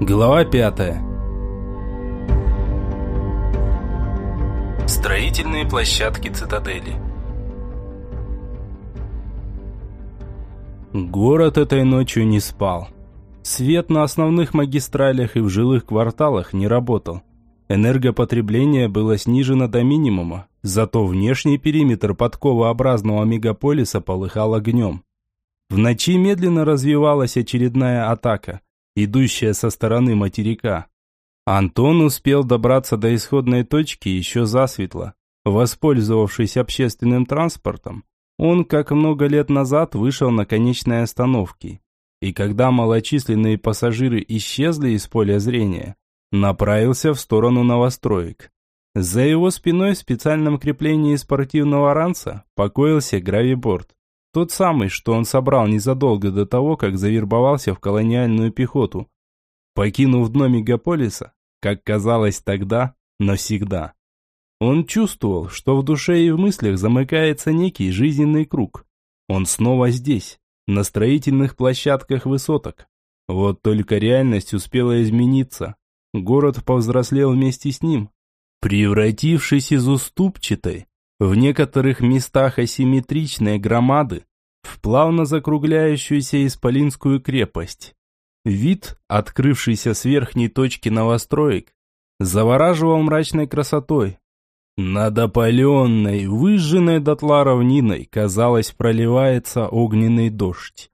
Глава пятая. Строительные площадки цитадели. Город этой ночью не спал. Свет на основных магистралях и в жилых кварталах не работал. Энергопотребление было снижено до минимума, зато внешний периметр подковообразного мегаполиса полыхал огнем. В ночи медленно развивалась очередная атака – идущая со стороны материка. Антон успел добраться до исходной точки еще засветло. Воспользовавшись общественным транспортом, он, как много лет назад, вышел на конечной остановке. И когда малочисленные пассажиры исчезли из поля зрения, направился в сторону новостроек. За его спиной в специальном креплении спортивного ранца покоился гравиборд. Тот самый, что он собрал незадолго до того, как завербовался в колониальную пехоту. Покинув дно мегаполиса, как казалось тогда, навсегда. Он чувствовал, что в душе и в мыслях замыкается некий жизненный круг. Он снова здесь, на строительных площадках высоток. Вот только реальность успела измениться. Город повзрослел вместе с ним, превратившись из уступчатой, в некоторых местах асимметричные громады в плавно закругляющуюся исполинскую крепость. Вид, открывшийся с верхней точки новостроек, завораживал мрачной красотой. Над опаленной, выжженной дотла равниной, казалось, проливается огненный дождь.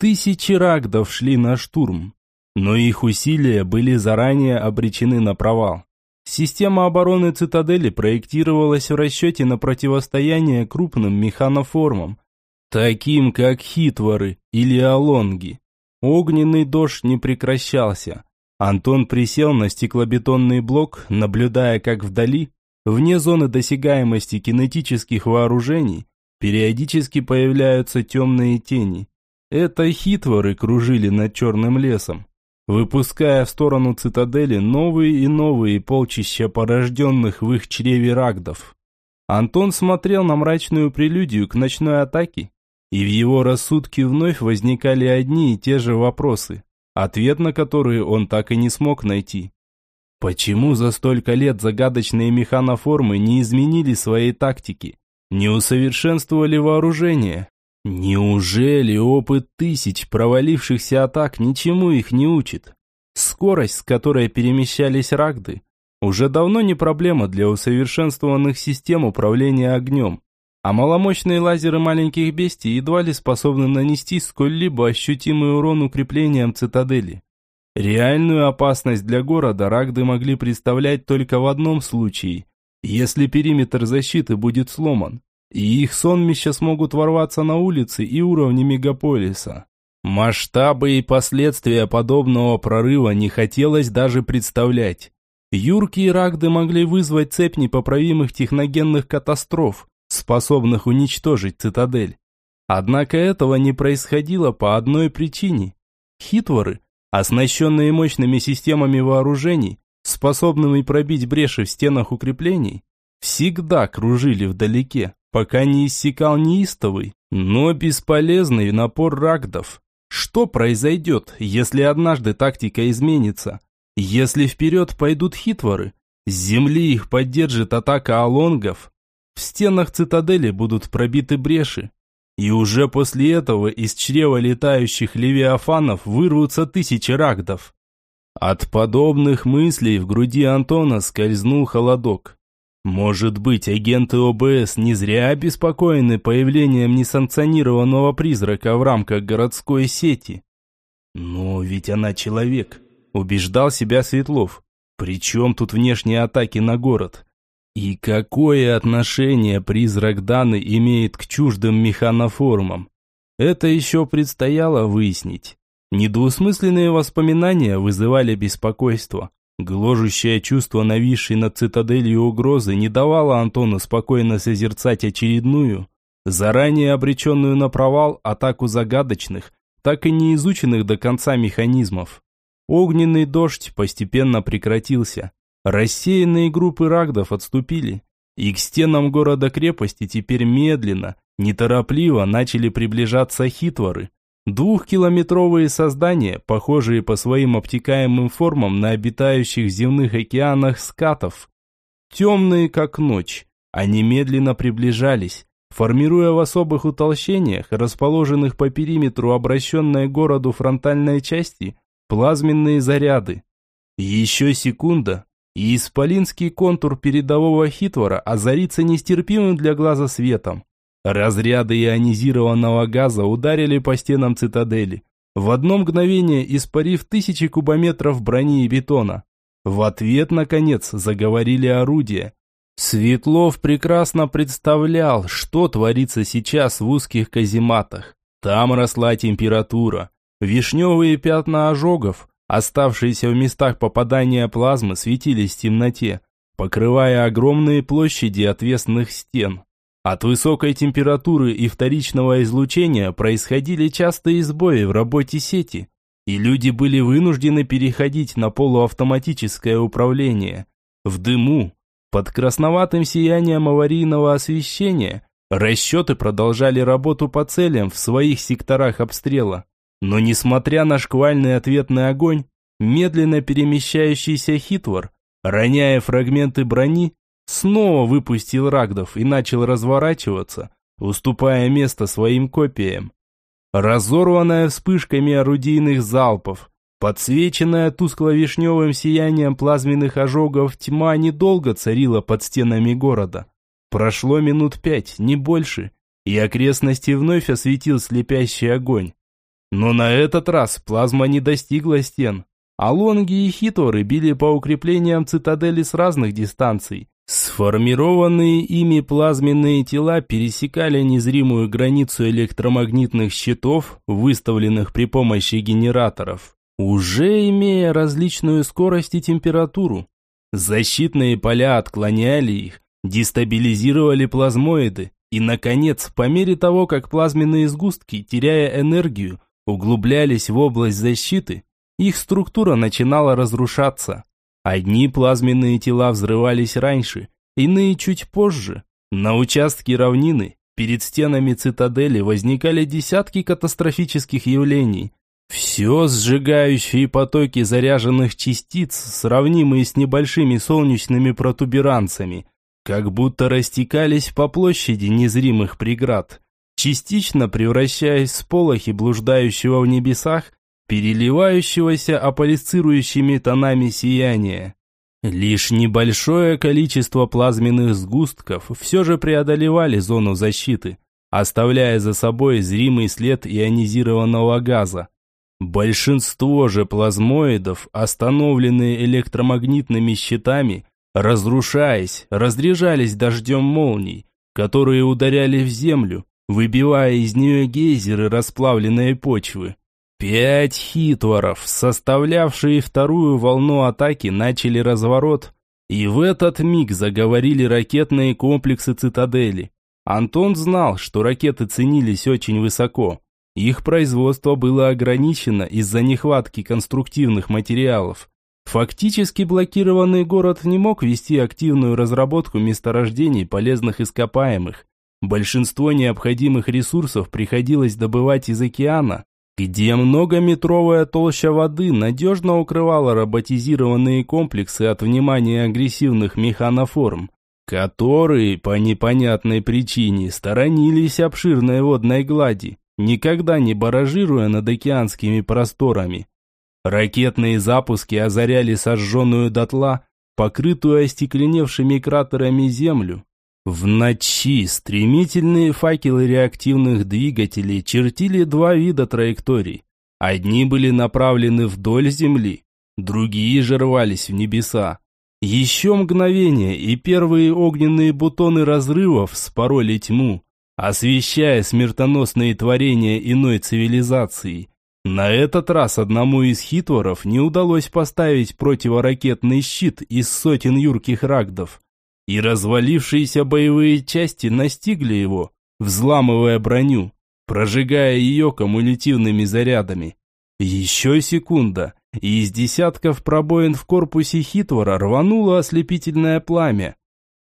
Тысячи рагдов шли на штурм, но их усилия были заранее обречены на провал. Система обороны цитадели проектировалась в расчете на противостояние крупным механоформам, таким как хитворы или алонги. Огненный дождь не прекращался. Антон присел на стеклобетонный блок, наблюдая, как вдали, вне зоны досягаемости кинетических вооружений, периодически появляются темные тени. Это хитворы кружили над черным лесом выпуская в сторону цитадели новые и новые полчища порожденных в их чреве рагдов. Антон смотрел на мрачную прелюдию к ночной атаке, и в его рассудке вновь возникали одни и те же вопросы, ответ на которые он так и не смог найти. Почему за столько лет загадочные механоформы не изменили своей тактики, не усовершенствовали вооружение, Неужели опыт тысяч провалившихся атак ничему их не учит? Скорость, с которой перемещались рагды, уже давно не проблема для усовершенствованных систем управления огнем, а маломощные лазеры маленьких бестий едва ли способны нанести сколь-либо ощутимый урон укреплениям цитадели. Реальную опасность для города рагды могли представлять только в одном случае, если периметр защиты будет сломан и их сонмища смогут ворваться на улицы и уровни мегаполиса. Масштабы и последствия подобного прорыва не хотелось даже представлять. Юркие рагды могли вызвать цепь непоправимых техногенных катастроф, способных уничтожить цитадель. Однако этого не происходило по одной причине. Хитворы, оснащенные мощными системами вооружений, способными пробить бреши в стенах укреплений, всегда кружили вдалеке, пока не иссякал неистовый, но бесполезный напор рагдов. Что произойдет, если однажды тактика изменится? Если вперед пойдут хитворы, с земли их поддержит атака алонгов, в стенах цитадели будут пробиты бреши, и уже после этого из чрева летающих левиафанов вырвутся тысячи рагдов. От подобных мыслей в груди Антона скользнул холодок. Может быть, агенты ОБС не зря обеспокоены появлением несанкционированного призрака в рамках городской сети. Но ведь она человек, убеждал себя Светлов. Причем тут внешние атаки на город? И какое отношение призрак Даны имеет к чуждым механоформам? Это еще предстояло выяснить. Недвусмысленные воспоминания вызывали беспокойство. Гложущее чувство нависшей над цитаделью угрозы не давало Антону спокойно созерцать очередную, заранее обреченную на провал атаку загадочных, так и не изученных до конца механизмов. Огненный дождь постепенно прекратился. Рассеянные группы рагдов отступили, и к стенам города-крепости теперь медленно, неторопливо начали приближаться хитворы. Двухкилометровые создания, похожие по своим обтекаемым формам на обитающих в земных океанах скатов. Темные, как ночь, они медленно приближались, формируя в особых утолщениях, расположенных по периметру обращенной к городу фронтальной части, плазменные заряды. Еще секунда, и исполинский контур передового хитвора озарится нестерпимым для глаза светом. Разряды ионизированного газа ударили по стенам цитадели, в одно мгновение испарив тысячи кубометров брони и бетона. В ответ, наконец, заговорили орудия. Светлов прекрасно представлял, что творится сейчас в узких казематах. Там росла температура. Вишневые пятна ожогов, оставшиеся в местах попадания плазмы, светились в темноте, покрывая огромные площади отвесных стен. От высокой температуры и вторичного излучения происходили частые сбои в работе сети, и люди были вынуждены переходить на полуавтоматическое управление. В дыму, под красноватым сиянием аварийного освещения, расчеты продолжали работу по целям в своих секторах обстрела. Но несмотря на шквальный ответный огонь, медленно перемещающийся хитвор, роняя фрагменты брони, снова выпустил рагдов и начал разворачиваться, уступая место своим копиям. Разорванная вспышками орудийных залпов, подсвеченная тускло-вишневым сиянием плазменных ожогов, тьма недолго царила под стенами города. Прошло минут пять, не больше, и окрестности вновь осветил слепящий огонь. Но на этот раз плазма не достигла стен, а лонги и хиторы били по укреплениям цитадели с разных дистанций, Сформированные ими плазменные тела пересекали незримую границу электромагнитных щитов, выставленных при помощи генераторов, уже имея различную скорость и температуру. Защитные поля отклоняли их, дестабилизировали плазмоиды, и, наконец, по мере того, как плазменные сгустки, теряя энергию, углублялись в область защиты, их структура начинала разрушаться. Одни плазменные тела взрывались раньше, иные чуть позже. На участке равнины, перед стенами цитадели возникали десятки катастрофических явлений. Все сжигающие потоки заряженных частиц, сравнимые с небольшими солнечными протуберанцами, как будто растекались по площади незримых преград, частично превращаясь в сполохи блуждающего в небесах переливающегося аполисцирующими тонами сияния. Лишь небольшое количество плазменных сгустков все же преодолевали зону защиты, оставляя за собой зримый след ионизированного газа. Большинство же плазмоидов, остановленные электромагнитными щитами, разрушаясь, разряжались дождем молний, которые ударяли в землю, выбивая из нее гейзеры расплавленной почвы. Пять хитворов, составлявшие вторую волну атаки, начали разворот, и в этот миг заговорили ракетные комплексы цитадели. Антон знал, что ракеты ценились очень высоко. Их производство было ограничено из-за нехватки конструктивных материалов. Фактически блокированный город не мог вести активную разработку месторождений полезных ископаемых. Большинство необходимых ресурсов приходилось добывать из океана, где многометровая толща воды надежно укрывала роботизированные комплексы от внимания агрессивных механоформ, которые по непонятной причине сторонились обширной водной глади, никогда не баражируя над океанскими просторами. Ракетные запуски озаряли сожженную дотла, покрытую остекленевшими кратерами землю, в ночи стремительные факелы реактивных двигателей чертили два вида траекторий. Одни были направлены вдоль Земли, другие же рвались в небеса. Еще мгновение, и первые огненные бутоны разрывов спороли тьму, освещая смертоносные творения иной цивилизации. На этот раз одному из хитворов не удалось поставить противоракетный щит из сотен юрких рагдов и развалившиеся боевые части настигли его, взламывая броню, прожигая ее кумулятивными зарядами. Еще секунда, и из десятков пробоин в корпусе Хитвора рвануло ослепительное пламя.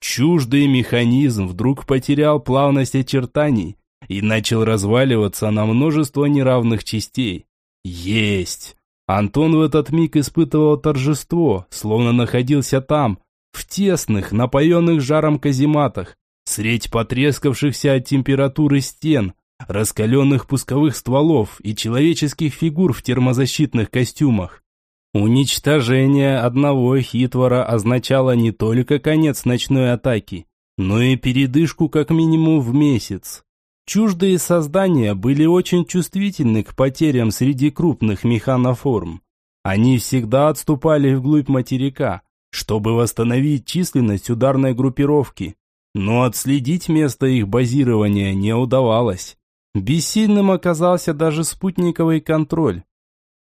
Чуждый механизм вдруг потерял плавность очертаний, и начал разваливаться на множество неравных частей. Есть! Антон в этот миг испытывал торжество, словно находился там, в тесных, напоенных жаром казематах, средь потрескавшихся от температуры стен, раскаленных пусковых стволов и человеческих фигур в термозащитных костюмах. Уничтожение одного хитвора означало не только конец ночной атаки, но и передышку как минимум в месяц. Чуждые создания были очень чувствительны к потерям среди крупных механоформ. Они всегда отступали вглубь материка, чтобы восстановить численность ударной группировки, но отследить место их базирования не удавалось. Бессильным оказался даже спутниковый контроль.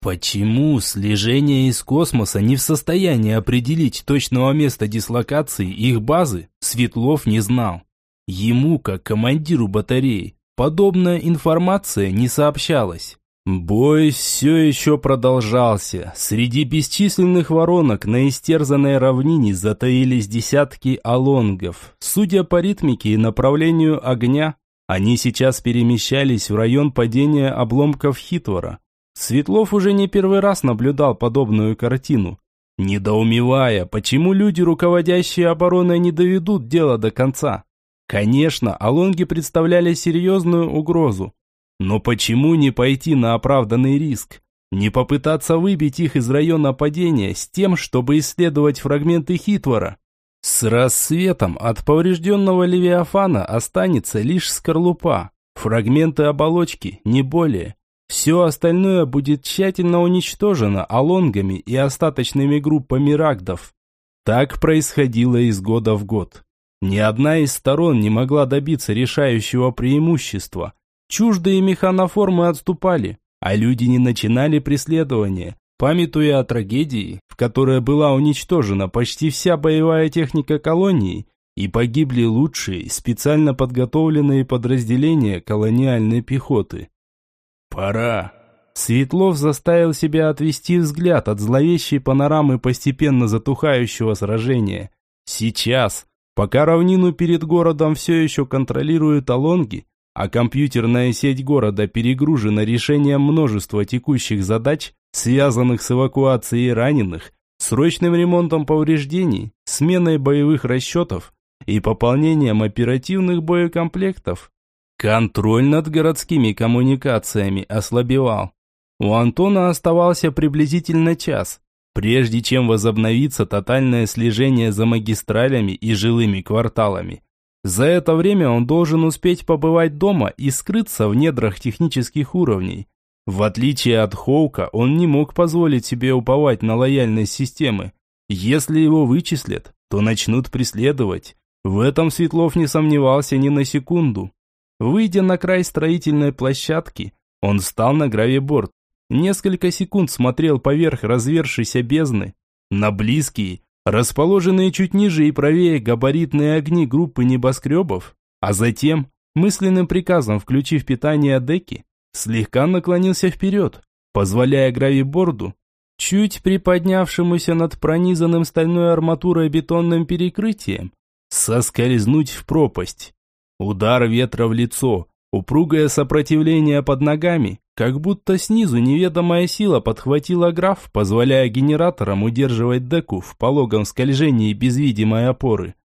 Почему слежение из космоса не в состоянии определить точного места дислокации их базы, Светлов не знал. Ему, как командиру батареи, подобная информация не сообщалась. Бой все еще продолжался. Среди бесчисленных воронок на истерзанной равнине затаились десятки алонгов. Судя по ритмике и направлению огня, они сейчас перемещались в район падения обломков Хитвора. Светлов уже не первый раз наблюдал подобную картину, недоумевая, почему люди, руководящие обороной, не доведут дело до конца. Конечно, алонги представляли серьезную угрозу, но почему не пойти на оправданный риск? Не попытаться выбить их из района падения с тем, чтобы исследовать фрагменты Хитвора? С рассветом от поврежденного Левиафана останется лишь скорлупа, фрагменты оболочки, не более. Все остальное будет тщательно уничтожено алонгами и остаточными группами рагдов. Так происходило из года в год. Ни одна из сторон не могла добиться решающего преимущества. Чуждые механоформы отступали, а люди не начинали преследование, Памятуя о трагедии, в которой была уничтожена почти вся боевая техника колонии, и погибли лучшие, специально подготовленные подразделения колониальной пехоты. «Пора!» Светлов заставил себя отвести взгляд от зловещей панорамы постепенно затухающего сражения. Сейчас, пока равнину перед городом все еще контролируют алонги, а компьютерная сеть города перегружена решением множества текущих задач, связанных с эвакуацией раненых, срочным ремонтом повреждений, сменой боевых расчетов и пополнением оперативных боекомплектов. Контроль над городскими коммуникациями ослабевал. У Антона оставался приблизительно час, прежде чем возобновится тотальное слежение за магистралями и жилыми кварталами. За это время он должен успеть побывать дома и скрыться в недрах технических уровней. В отличие от Хоука, он не мог позволить себе уповать на лояльность системы. Если его вычислят, то начнут преследовать. В этом Светлов не сомневался ни на секунду. Выйдя на край строительной площадки, он встал на гравиборд. Несколько секунд смотрел поверх развершейся бездны на близкие, расположенные чуть ниже и правее габаритные огни группы небоскребов, а затем, мысленным приказом включив питание деки, слегка наклонился вперед, позволяя гравиборду, чуть приподнявшемуся над пронизанным стальной арматурой бетонным перекрытием, соскользнуть в пропасть. Удар ветра в лицо, упругое сопротивление под ногами, как будто снизу неведомая сила подхватила граф, позволяя генераторам удерживать деку в пологом скольжении без видимой опоры.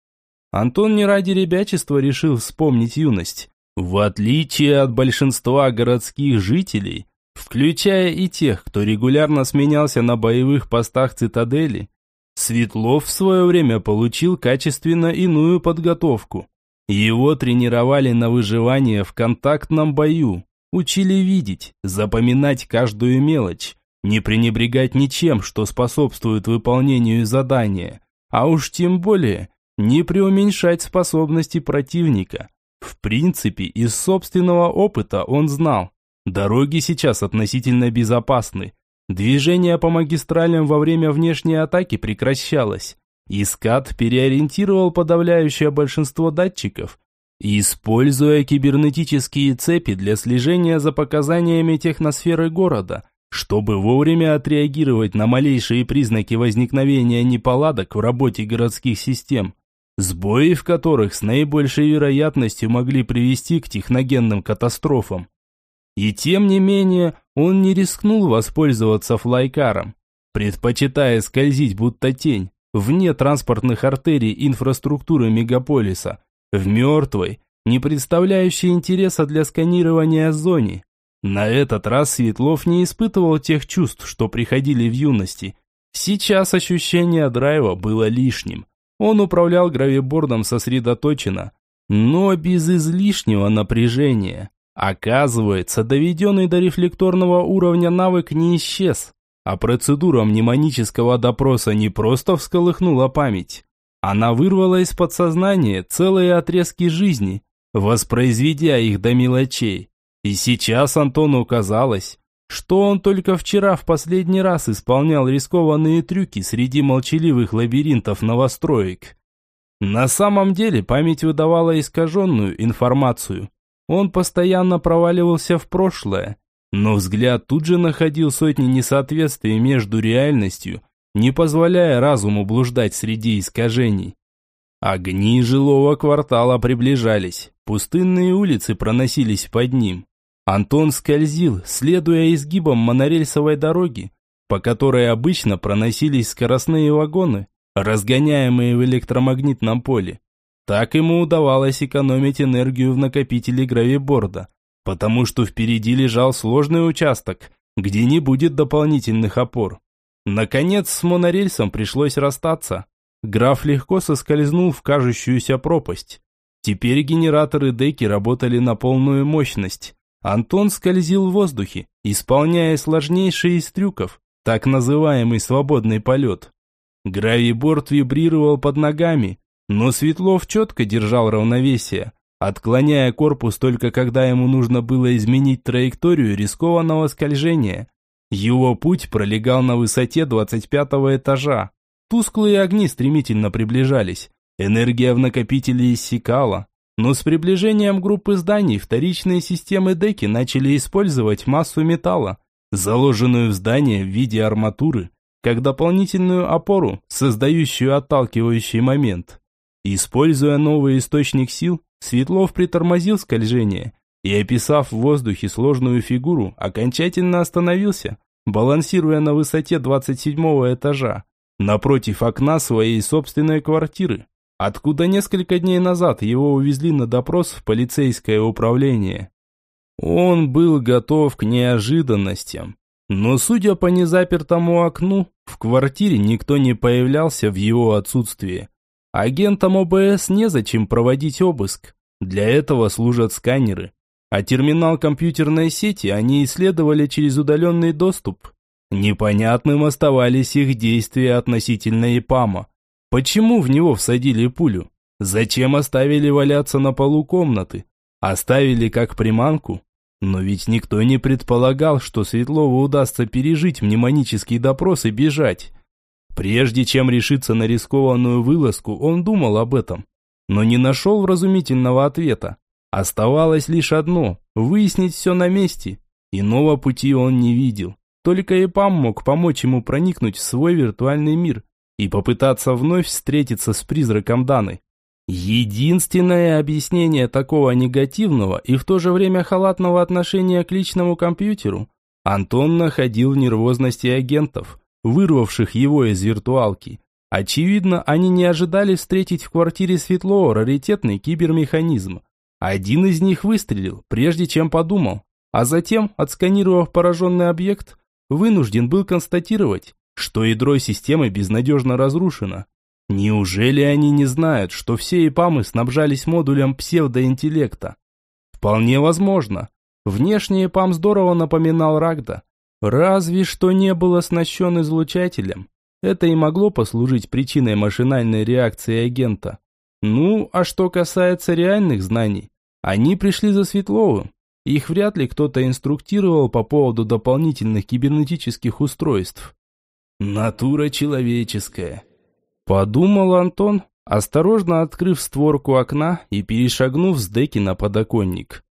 Антон не ради ребячества решил вспомнить юность. В отличие от большинства городских жителей, включая и тех, кто регулярно сменялся на боевых постах цитадели, Светлов в свое время получил качественно иную подготовку. Его тренировали на выживание в контактном бою, Учили видеть, запоминать каждую мелочь, не пренебрегать ничем, что способствует выполнению задания, а уж тем более не преуменьшать способности противника. В принципе, из собственного опыта он знал, дороги сейчас относительно безопасны. Движение по магистралям во время внешней атаки прекращалось. Искат переориентировал подавляющее большинство датчиков Используя кибернетические цепи для слежения за показаниями техносферы города, чтобы вовремя отреагировать на малейшие признаки возникновения неполадок в работе городских систем. сбои в которых с наибольшей вероятностью могли привести к техногенным катастрофам. И тем не менее, он не рискнул воспользоваться флайкаром, предпочитая скользить будто тень, вне транспортных артерий инфраструктуры мегаполиса, в мертвой, не представляющей интереса для сканирования зоне. На этот раз Светлов не испытывал тех чувств, что приходили в юности. Сейчас ощущение драйва было лишним. Он управлял гравибордом сосредоточенно, но без излишнего напряжения. Оказывается, доведенный до рефлекторного уровня навык не исчез, а процедура мнемонического допроса не просто всколыхнула память. Она вырвала из подсознания целые отрезки жизни, воспроизведя их до мелочей. И сейчас Антону казалось, что он только вчера в последний раз исполнял рискованные трюки среди молчаливых лабиринтов новостроек. На самом деле память выдавала искаженную информацию. Он постоянно проваливался в прошлое, но взгляд тут же находил сотни несоответствий между реальностью, не позволяя разуму блуждать среди искажений. Огни жилого квартала приближались, пустынные улицы проносились под ним. Антон скользил, следуя изгибам монорельсовой дороги, по которой обычно проносились скоростные вагоны, разгоняемые в электромагнитном поле. Так ему удавалось экономить энергию в накопителе гравиборда, потому что впереди лежал сложный участок, где не будет дополнительных опор. Наконец с монорельсом пришлось расстаться. Граф легко соскользнул в кажущуюся пропасть. Теперь генераторы деки работали на полную мощность. Антон скользил в воздухе, исполняя сложнейший из трюков, так называемый свободный полет. Гравиборд вибрировал под ногами, но Светлов четко держал равновесие, отклоняя корпус только когда ему нужно было изменить траекторию рискованного скольжения. Его путь пролегал на высоте 25 этажа. Тусклые огни стремительно приближались, энергия в накопителе иссякала, но с приближением группы зданий вторичные системы деки начали использовать массу металла, заложенную в здание в виде арматуры, как дополнительную опору, создающую отталкивающий момент. Используя новый источник сил, Светлов притормозил скольжение и, описав в воздухе сложную фигуру, окончательно остановился, балансируя на высоте 27 этажа, напротив окна своей собственной квартиры откуда несколько дней назад его увезли на допрос в полицейское управление. Он был готов к неожиданностям, но, судя по незапертому окну, в квартире никто не появлялся в его отсутствие. Агентам ОБС незачем проводить обыск, для этого служат сканеры. А терминал компьютерной сети они исследовали через удаленный доступ. Непонятным оставались их действия относительно ИПАМа. Почему в него всадили пулю? Зачем оставили валяться на полу комнаты? Оставили как приманку? Но ведь никто не предполагал, что Светлову удастся пережить мнемонический допрос и бежать. Прежде чем решиться на рискованную вылазку, он думал об этом, но не нашел вразумительного ответа. Оставалось лишь одно – выяснить все на месте. Иного пути он не видел. Только Эпам мог помочь ему проникнуть в свой виртуальный мир – и попытаться вновь встретиться с призраком Даны. Единственное объяснение такого негативного и в то же время халатного отношения к личному компьютеру Антон находил в нервозности агентов, вырвавших его из виртуалки. Очевидно, они не ожидали встретить в квартире Светлого раритетный кибермеханизм. Один из них выстрелил, прежде чем подумал, а затем, отсканировав пораженный объект, вынужден был констатировать, что ядро системы безнадежно разрушено. Неужели они не знают, что все ИПАМы снабжались модулем псевдоинтеллекта? Вполне возможно. Внешний ИПАМ здорово напоминал Рагда. Разве что не был оснащен излучателем. Это и могло послужить причиной машинальной реакции агента. Ну, а что касается реальных знаний, они пришли за Светловым. Их вряд ли кто-то инструктировал по поводу дополнительных кибернетических устройств. Натура человеческая. Подумал Антон, осторожно открыв створку окна и перешагнув с деки на подоконник.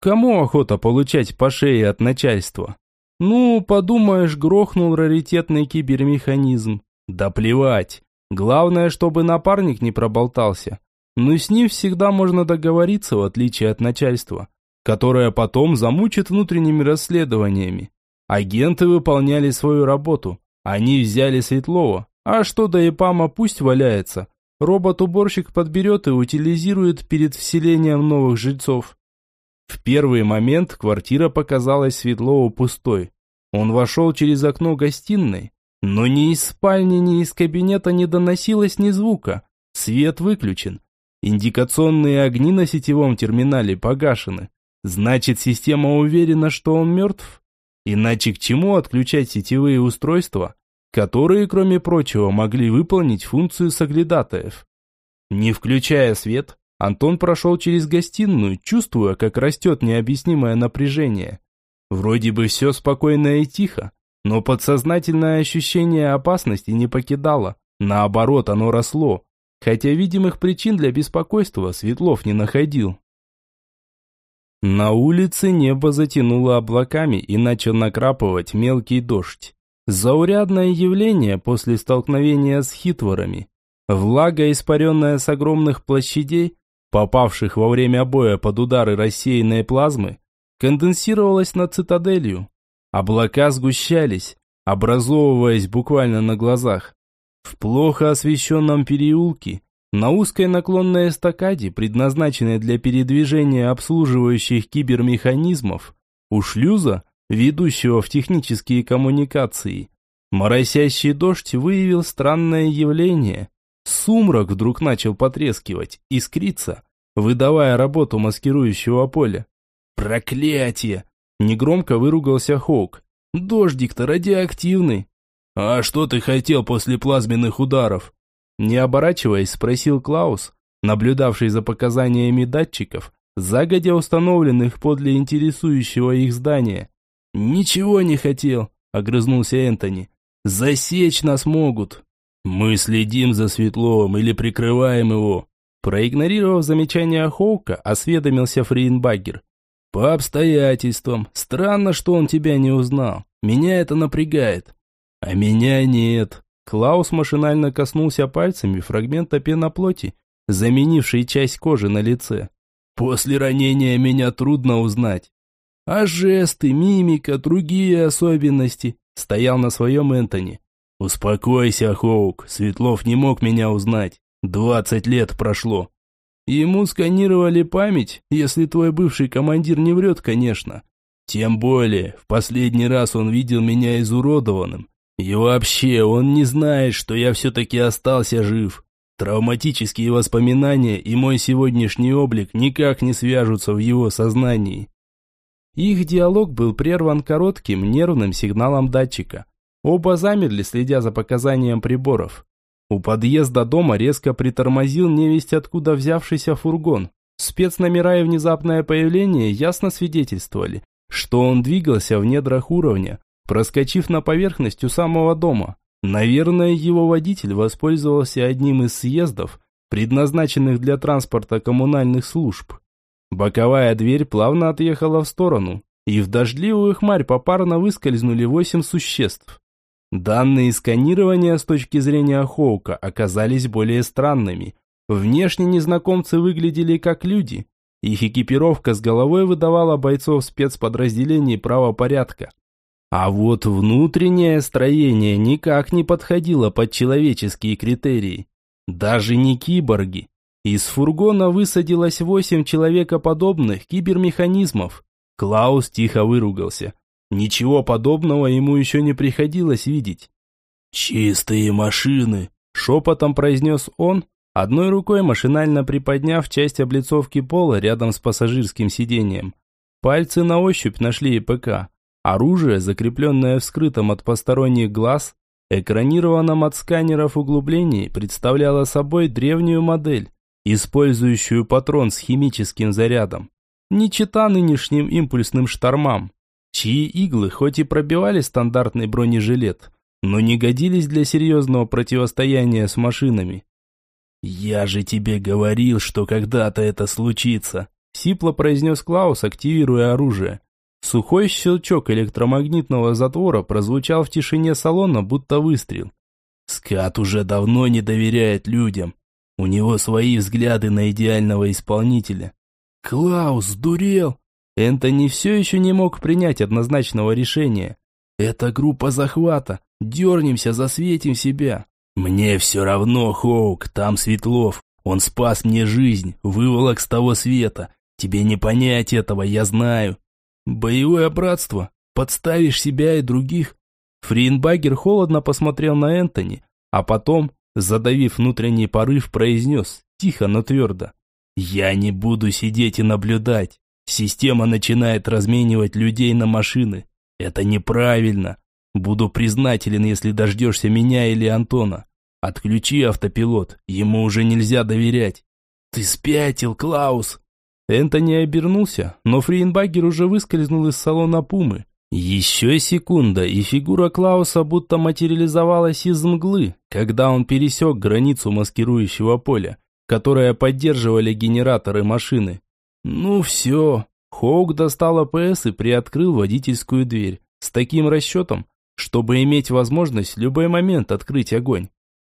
Кому охота получать по шее от начальства? Ну, подумаешь, грохнул раритетный кибермеханизм. Да плевать. Главное, чтобы напарник не проболтался. Но с ним всегда можно договориться, в отличие от начальства, которое потом замучит внутренними расследованиями. Агенты выполняли свою работу. Они взяли Светлова. А что до ИПАМа пусть валяется. Робот-уборщик подберет и утилизирует перед вселением новых жильцов. В первый момент квартира показалась Светлову пустой. Он вошел через окно гостиной, но ни из спальни, ни из кабинета не доносилось ни звука. Свет выключен. Индикационные огни на сетевом терминале погашены. Значит, система уверена, что он мертв? Иначе к чему отключать сетевые устройства, которые, кроме прочего, могли выполнить функцию соглядатаев? Не включая свет, Антон прошел через гостиную, чувствуя, как растет необъяснимое напряжение. Вроде бы все спокойно и тихо, но подсознательное ощущение опасности не покидало. Наоборот, оно росло, хотя видимых причин для беспокойства Светлов не находил. На улице небо затянуло облаками и начал накрапывать мелкий дождь. Заурядное явление после столкновения с хитворами. Влага, испаренная с огромных площадей, попавших во время боя под удары рассеянной плазмы, конденсировалась над цитаделью. Облака сгущались, образовываясь буквально на глазах. В плохо освещенном переулке, на узкой наклонной эстакаде, предназначенной для передвижения обслуживающих кибермеханизмов, у шлюза, ведущего в технические коммуникации, моросящий дождь выявил странное явление. Сумрак вдруг начал потрескивать, искриться, выдавая работу маскирующего поля. «Проклятие!» – негромко выругался Хоук. «Дождик-то радиоактивный!» «А что ты хотел после плазменных ударов?» Не оборачиваясь, спросил Клаус, наблюдавший за показаниями датчиков, загодя установленных подле интересующего их здания. «Ничего не хотел», – огрызнулся Энтони. «Засечь нас могут». «Мы следим за Светловым или прикрываем его», Проигнорировав замечание Хоука, осведомился Фрейнбагер. «По обстоятельствам. Странно, что он тебя не узнал. Меня это напрягает». «А меня нет». Клаус машинально коснулся пальцами фрагмента пеноплоти, заменившей часть кожи на лице. «После ранения меня трудно узнать. А жесты, мимика, другие особенности?» Стоял на своем Энтони. «Успокойся, Хоук, Светлов не мог меня узнать. Двадцать лет прошло. Ему сканировали память, если твой бывший командир не врет, конечно. Тем более, в последний раз он видел меня изуродованным. И вообще, он не знает, что я все-таки остался жив. Травматические воспоминания и мой сегодняшний облик никак не свяжутся в его сознании. Их диалог был прерван коротким нервным сигналом датчика. Оба замерли, следя за показанием приборов. У подъезда дома резко притормозил невесть откуда взявшийся фургон. Спецномера и внезапное появление ясно свидетельствовали, что он двигался в недрах уровня, проскочив на поверхность у самого дома. Наверное, его водитель воспользовался одним из съездов, предназначенных для транспорта коммунальных служб. Боковая дверь плавно отъехала в сторону, и в дождливую хмарь попарно выскользнули восемь существ. Данные сканирования с точки зрения Хоука оказались более странными. Внешне незнакомцы выглядели как люди. Их экипировка с головой выдавала бойцов спецподразделений правопорядка. А вот внутреннее строение никак не подходило под человеческие критерии. Даже не киборги. Из фургона высадилось восемь человекоподобных кибермеханизмов. Клаус тихо выругался. Ничего подобного ему еще не приходилось видеть. «Чистые машины!» – шепотом произнес он, одной рукой машинально приподняв часть облицовки пола рядом с пассажирским сиденьем. Пальцы на ощупь нашли ПК. Оружие, закрепленное в скрытом от посторонних глаз, экранированном от сканеров углублений, представляло собой древнюю модель, использующую патрон с химическим зарядом. Не чита нынешним импульсным штормам чьи иглы хоть и пробивали стандартный бронежилет, но не годились для серьезного противостояния с машинами. «Я же тебе говорил, что когда-то это случится», – сипло произнес Клаус, активируя оружие. Сухой щелчок электромагнитного затвора прозвучал в тишине салона, будто выстрел. Скат уже давно не доверяет людям. У него свои взгляды на идеального исполнителя. Клаус дурел. Энтони все еще не мог принять однозначного решения. Это группа захвата. Дернемся, засветим себя. Мне все равно, Хоук, там Светлов. Он спас мне жизнь, выволок с того света. Тебе не понять этого, я знаю. Боевое братство. Подставишь себя и других. Фринбагер холодно посмотрел на Энтони, а потом, задавив внутренний порыв, произнес, тихо, но твердо. «Я не буду сидеть и наблюдать. Система начинает разменивать людей на машины. Это неправильно. Буду признателен, если дождешься меня или Антона. Отключи автопилот, ему уже нельзя доверять. Ты спятил, Клаус. Энтони обернулся, но Фрейнбагер уже выскользнул из салона Пумы. Еще секунда, и фигура Клауса будто материализовалась из мглы, когда он пересек границу маскирующего поля, которое поддерживали генераторы машины. Ну все, Хоук достал АПС и приоткрыл водительскую дверь, с таким расчетом, чтобы иметь возможность в любой момент открыть огонь.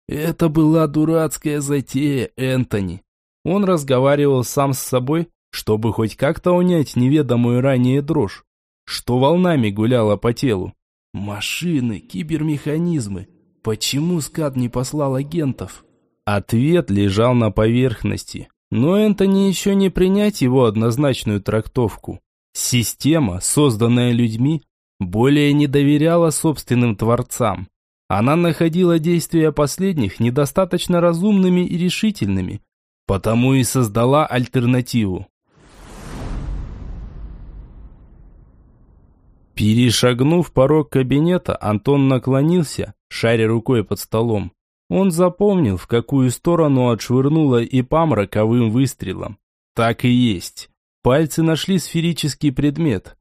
Это была дурацкая затея, Энтони. Он разговаривал сам с собой, чтобы хоть как-то унять неведомую ранее дрожь, что волнами гуляла по телу. Машины, кибермеханизмы. Почему скат не послал агентов? Ответ лежал на поверхности, но Энтони еще не принять его однозначную трактовку. Система, созданная людьми, более не доверяла собственным творцам. Она находила действия последних недостаточно разумными и решительными, потому и создала альтернативу. Перешагнув порог кабинета, Антон наклонился, шаря рукой под столом. Он запомнил, в какую сторону отшвырнула ИПАМ роковым выстрелом. Так и есть. Пальцы нашли сферический предмет,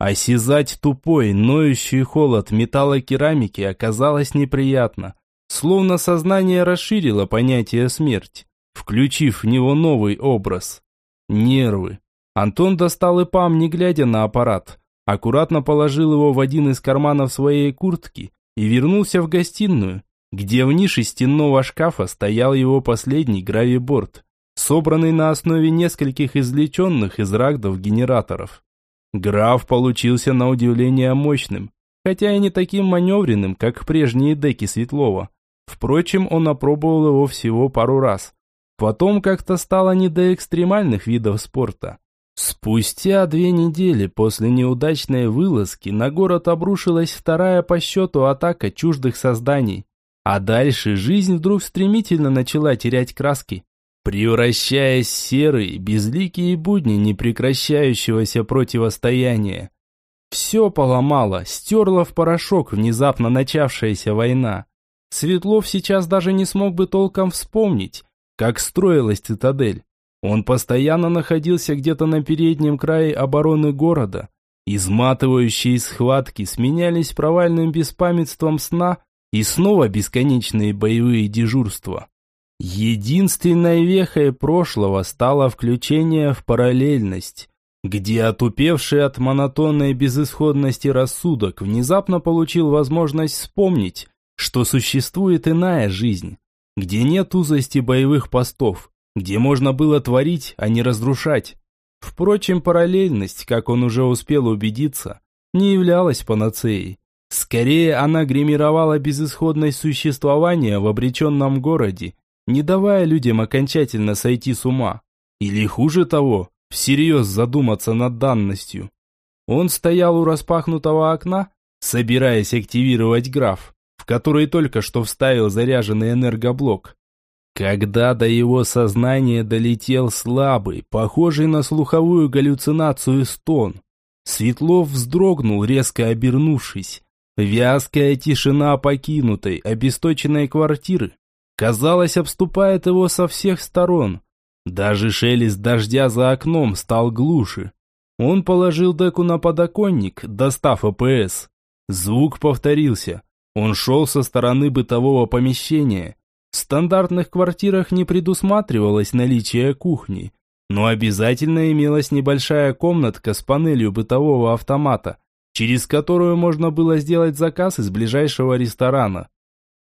Осязать тупой, ноющий холод металлокерамики оказалось неприятно. Словно сознание расширило понятие смерть, включив в него новый образ. Нервы. Антон достал ИПАМ, не глядя на аппарат. Аккуратно положил его в один из карманов своей куртки и вернулся в гостиную, где в нише стенного шкафа стоял его последний гравиборд, собранный на основе нескольких извлеченных из рагдов генераторов. Граф получился на удивление мощным, хотя и не таким маневренным, как прежние деки Светлова. Впрочем, он опробовал его всего пару раз. Потом как-то стало не до экстремальных видов спорта. Спустя две недели после неудачной вылазки на город обрушилась вторая по счету атака чуждых созданий. А дальше жизнь вдруг стремительно начала терять краски превращаясь в серые, безликие будни непрекращающегося противостояния. Все поломало, стерло в порошок внезапно начавшаяся война. Светлов сейчас даже не смог бы толком вспомнить, как строилась цитадель. Он постоянно находился где-то на переднем крае обороны города. Изматывающие схватки сменялись провальным беспамятством сна и снова бесконечные боевые дежурства. Единственной вехой прошлого стало включение в параллельность, где отупевший от монотонной безысходности рассудок внезапно получил возможность вспомнить, что существует иная жизнь, где нет узости боевых постов, где можно было творить, а не разрушать. Впрочем, параллельность, как он уже успел убедиться, не являлась панацеей. Скорее, она гримировала безысходность существования в обреченном городе не давая людям окончательно сойти с ума. Или хуже того, всерьез задуматься над данностью. Он стоял у распахнутого окна, собираясь активировать граф, в который только что вставил заряженный энергоблок. Когда до его сознания долетел слабый, похожий на слуховую галлюцинацию стон, Светлов вздрогнул, резко обернувшись. Вязкая тишина покинутой, обесточенной квартиры казалось, обступает его со всех сторон. Даже шелест дождя за окном стал глуше. Он положил деку на подоконник, достав АПС. Звук повторился. Он шел со стороны бытового помещения. В стандартных квартирах не предусматривалось наличие кухни, но обязательно имелась небольшая комнатка с панелью бытового автомата, через которую можно было сделать заказ из ближайшего ресторана.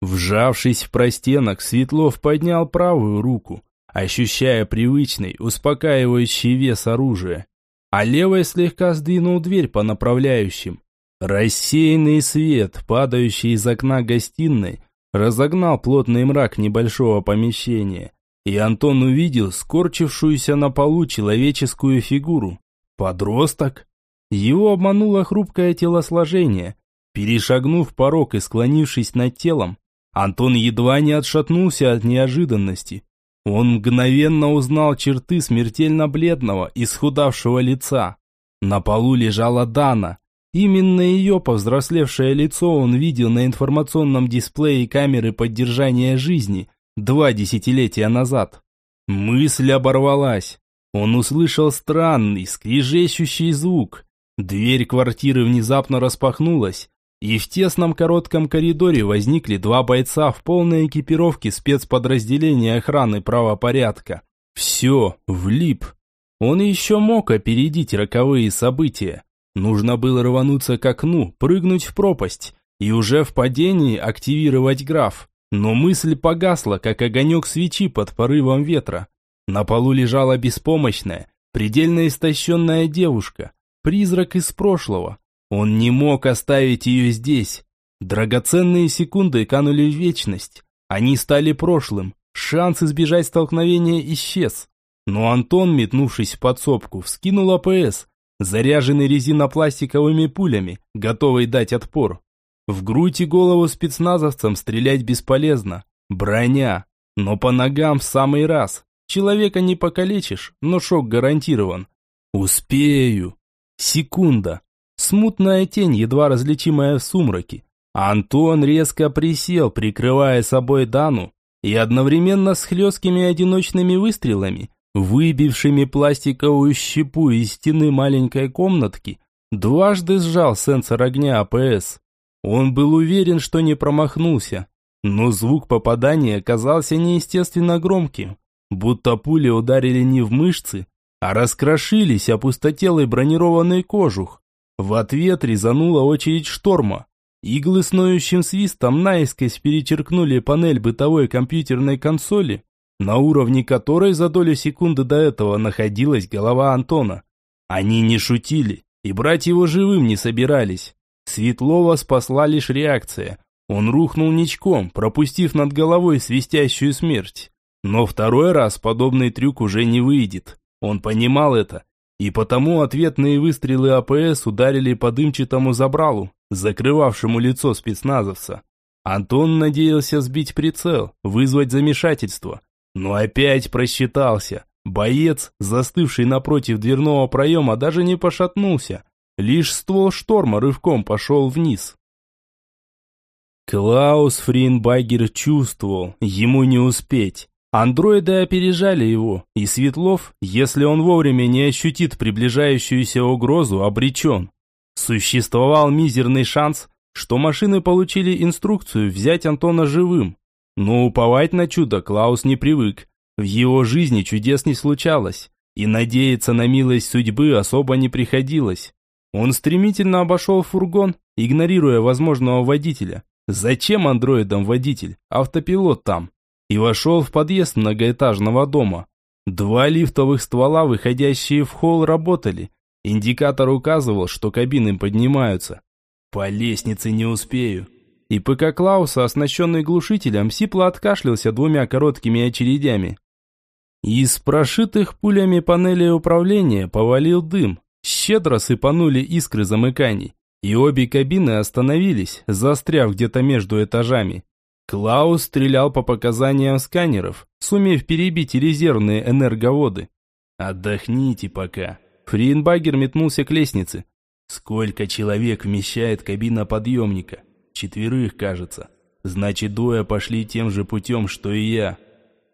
Вжавшись в простенок, Светлов поднял правую руку, ощущая привычный, успокаивающий вес оружия, а левой слегка сдвинул дверь по направляющим. Рассеянный свет, падающий из окна гостиной, разогнал плотный мрак небольшого помещения, и Антон увидел скорчившуюся на полу человеческую фигуру. Подросток? Его обмануло хрупкое телосложение. Перешагнув порог и склонившись над телом, Антон едва не отшатнулся от неожиданности. Он мгновенно узнал черты смертельно бледного, исхудавшего лица. На полу лежала Дана. Именно ее повзрослевшее лицо он видел на информационном дисплее камеры поддержания жизни два десятилетия назад. Мысль оборвалась. Он услышал странный, скрежещущий звук. Дверь квартиры внезапно распахнулась, и в тесном коротком коридоре возникли два бойца в полной экипировке спецподразделения охраны правопорядка. Все, влип. Он еще мог опередить роковые события. Нужно было рвануться к окну, прыгнуть в пропасть и уже в падении активировать граф. Но мысль погасла, как огонек свечи под порывом ветра. На полу лежала беспомощная, предельно истощенная девушка, призрак из прошлого, он не мог оставить ее здесь. Драгоценные секунды канули в вечность. Они стали прошлым. Шанс избежать столкновения исчез. Но Антон, метнувшись в подсобку, вскинул АПС, заряженный резинопластиковыми пулями, готовый дать отпор. В грудь и голову спецназовцам стрелять бесполезно. Броня. Но по ногам в самый раз. Человека не покалечишь, но шок гарантирован. Успею. Секунда. Смутная тень, едва различимая в сумраке. Антон резко присел, прикрывая собой Дану, и одновременно с хлесткими одиночными выстрелами, выбившими пластиковую щепу из стены маленькой комнатки, дважды сжал сенсор огня АПС. Он был уверен, что не промахнулся, но звук попадания оказался неестественно громким, будто пули ударили не в мышцы, а раскрошились опустотелый бронированный кожух. В ответ резанула очередь шторма. Иглы с ноющим свистом наискось перечеркнули панель бытовой компьютерной консоли, на уровне которой за долю секунды до этого находилась голова Антона. Они не шутили и брать его живым не собирались. Светлова спасла лишь реакция. Он рухнул ничком, пропустив над головой свистящую смерть. Но второй раз подобный трюк уже не выйдет. Он понимал это и потому ответные выстрелы АПС ударили по дымчатому забралу, закрывавшему лицо спецназовца. Антон надеялся сбить прицел, вызвать замешательство, но опять просчитался. Боец, застывший напротив дверного проема, даже не пошатнулся. Лишь ствол шторма рывком пошел вниз. Клаус Фринбагер чувствовал, ему не успеть. Андроиды опережали его, и Светлов, если он вовремя не ощутит приближающуюся угрозу, обречен. Существовал мизерный шанс, что машины получили инструкцию взять Антона живым. Но уповать на чудо Клаус не привык. В его жизни чудес не случалось, и надеяться на милость судьбы особо не приходилось. Он стремительно обошел фургон, игнорируя возможного водителя. Зачем андроидам водитель? Автопилот там и вошел в подъезд многоэтажного дома. Два лифтовых ствола, выходящие в холл, работали. Индикатор указывал, что кабины поднимаются. По лестнице не успею. И ПК Клауса, оснащенный глушителем, сипло откашлялся двумя короткими очередями. Из прошитых пулями панелей управления повалил дым. Щедро сыпанули искры замыканий. И обе кабины остановились, застряв где-то между этажами. Клаус стрелял по показаниям сканеров, сумев перебить резервные энерговоды. «Отдохните пока». Фринбагер метнулся к лестнице. «Сколько человек вмещает кабина подъемника? Четверых, кажется. Значит, двое пошли тем же путем, что и я».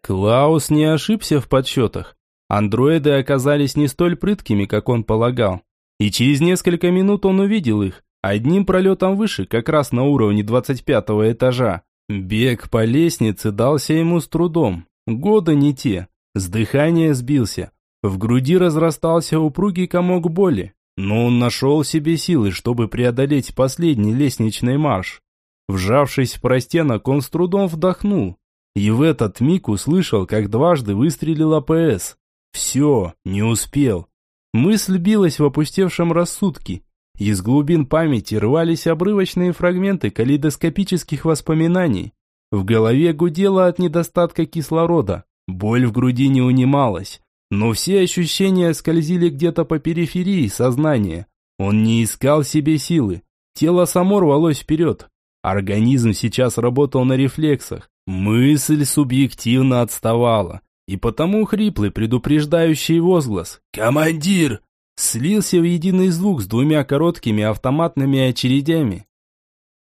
Клаус не ошибся в подсчетах. Андроиды оказались не столь прыткими, как он полагал. И через несколько минут он увидел их, одним пролетом выше, как раз на уровне 25 этажа. Бег по лестнице дался ему с трудом. Года не те. С дыхания сбился. В груди разрастался упругий комок боли. Но он нашел себе силы, чтобы преодолеть последний лестничный марш. Вжавшись в простенок, он с трудом вдохнул. И в этот миг услышал, как дважды выстрелил АПС. Все, не успел. Мысль билась в опустевшем рассудке. Из глубин памяти рвались обрывочные фрагменты калейдоскопических воспоминаний. В голове гудело от недостатка кислорода. Боль в груди не унималась. Но все ощущения скользили где-то по периферии сознания. Он не искал себе силы. Тело само рвалось вперед. Организм сейчас работал на рефлексах. Мысль субъективно отставала. И потому хриплый предупреждающий возглас «Командир!» слился в единый звук с двумя короткими автоматными очередями.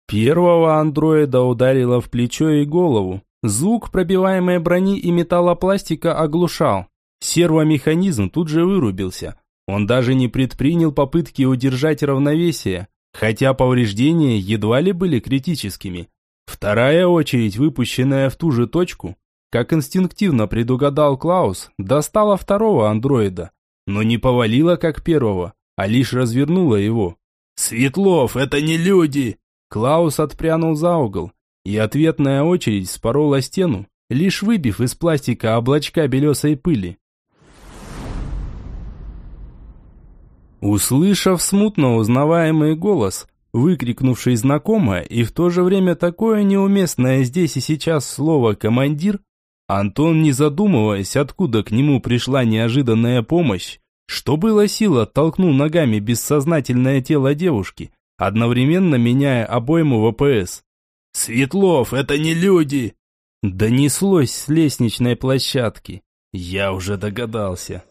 Первого андроида ударило в плечо и голову. Звук пробиваемой брони и металлопластика оглушал. Сервомеханизм тут же вырубился. Он даже не предпринял попытки удержать равновесие, хотя повреждения едва ли были критическими. Вторая очередь, выпущенная в ту же точку, как инстинктивно предугадал Клаус, достала второго андроида, но не повалила как первого, а лишь развернула его. «Светлов, это не люди!» Клаус отпрянул за угол, и ответная очередь спорола стену, лишь выбив из пластика облачка белесой пыли. Услышав смутно узнаваемый голос, выкрикнувший знакомое и в то же время такое неуместное здесь и сейчас слово «командир», Антон, не задумываясь, откуда к нему пришла неожиданная помощь, что было сил, оттолкнул ногами бессознательное тело девушки, одновременно меняя обойму ВПС. «Светлов, это не люди!» Донеслось с лестничной площадки. Я уже догадался.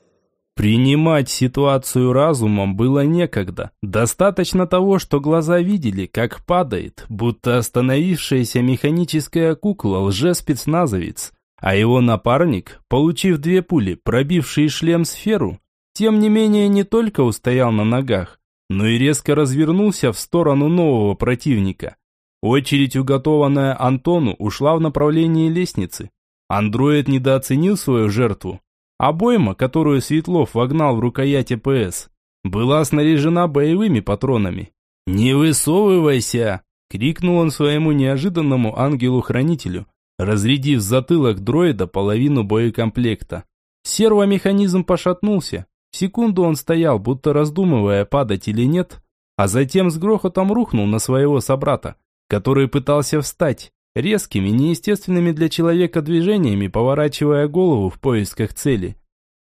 Принимать ситуацию разумом было некогда. Достаточно того, что глаза видели, как падает, будто остановившаяся механическая кукла лже-спецназовец, а его напарник, получив две пули, пробившие шлем сферу, тем не менее не только устоял на ногах, но и резко развернулся в сторону нового противника. Очередь, уготованная Антону, ушла в направлении лестницы. Андроид недооценил свою жертву, Обойма, которую Светлов вогнал в рукоять ПС, была снаряжена боевыми патронами. «Не высовывайся!» – крикнул он своему неожиданному ангелу-хранителю, разрядив затылок дроида половину боекомплекта. Сервомеханизм пошатнулся. Секунду он стоял, будто раздумывая, падать или нет, а затем с грохотом рухнул на своего собрата, который пытался встать, резкими, неестественными для человека движениями, поворачивая голову в поисках цели.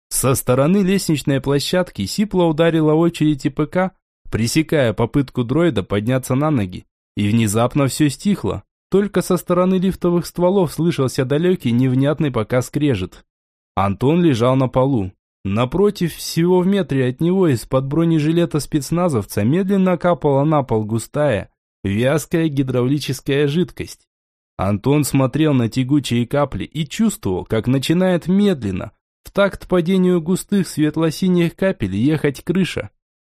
Со стороны лестничной площадки сипло ударила очередь ИПК, пресекая попытку дроида подняться на ноги. И внезапно все стихло. Только со стороны лифтовых стволов слышался далекий, невнятный пока скрежет. Антон лежал на полу. Напротив, всего в метре от него из-под бронежилета спецназовца медленно капала на пол густая, вязкая гидравлическая жидкость. Антон смотрел на тягучие капли и чувствовал, как начинает медленно, в такт падению густых светло-синих капель ехать крыша.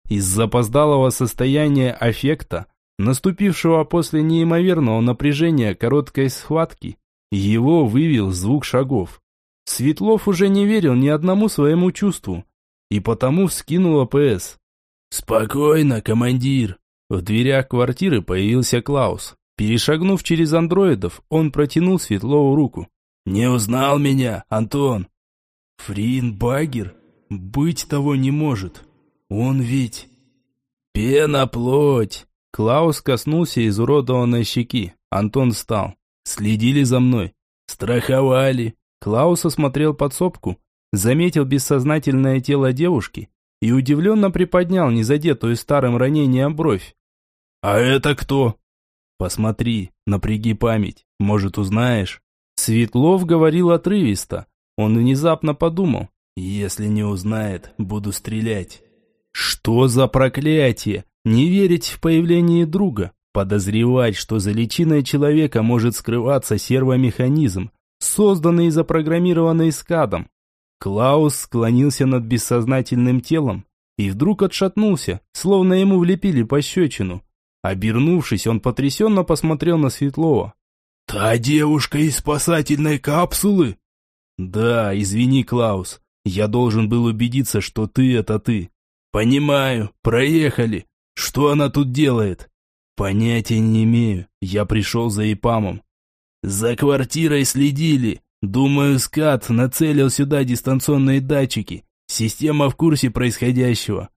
Из запоздалого состояния аффекта, наступившего после неимоверного напряжения короткой схватки, его вывел звук шагов. Светлов уже не верил ни одному своему чувству, и потому вскинул АПС. «Спокойно, командир!» В дверях квартиры появился Клаус. Перешагнув через андроидов, он протянул Светлову руку. «Не узнал меня, Антон?» «Фрин Багер? Быть того не может. Он ведь...» «Пеноплоть!» Клаус коснулся изуродованной щеки. Антон встал. «Следили за мной. Страховали». Клаус осмотрел подсобку, заметил бессознательное тело девушки и удивленно приподнял незадетую старым ранением бровь. «А это кто?» Посмотри, напряги память, может узнаешь. Светлов говорил отрывисто. Он внезапно подумал, если не узнает, буду стрелять. Что за проклятие? Не верить в появление друга, подозревать, что за личиной человека может скрываться сервомеханизм, созданный и запрограммированный скадом. Клаус склонился над бессознательным телом и вдруг отшатнулся, словно ему влепили пощечину. Обернувшись, он потрясенно посмотрел на Светлова. «Та девушка из спасательной капсулы?» «Да, извини, Клаус. Я должен был убедиться, что ты – это ты». «Понимаю. Проехали. Что она тут делает?» Понятия не имею. Я пришел за ИПАМом. За квартирой следили. Думаю, скат нацелил сюда дистанционные датчики. Система в курсе происходящего.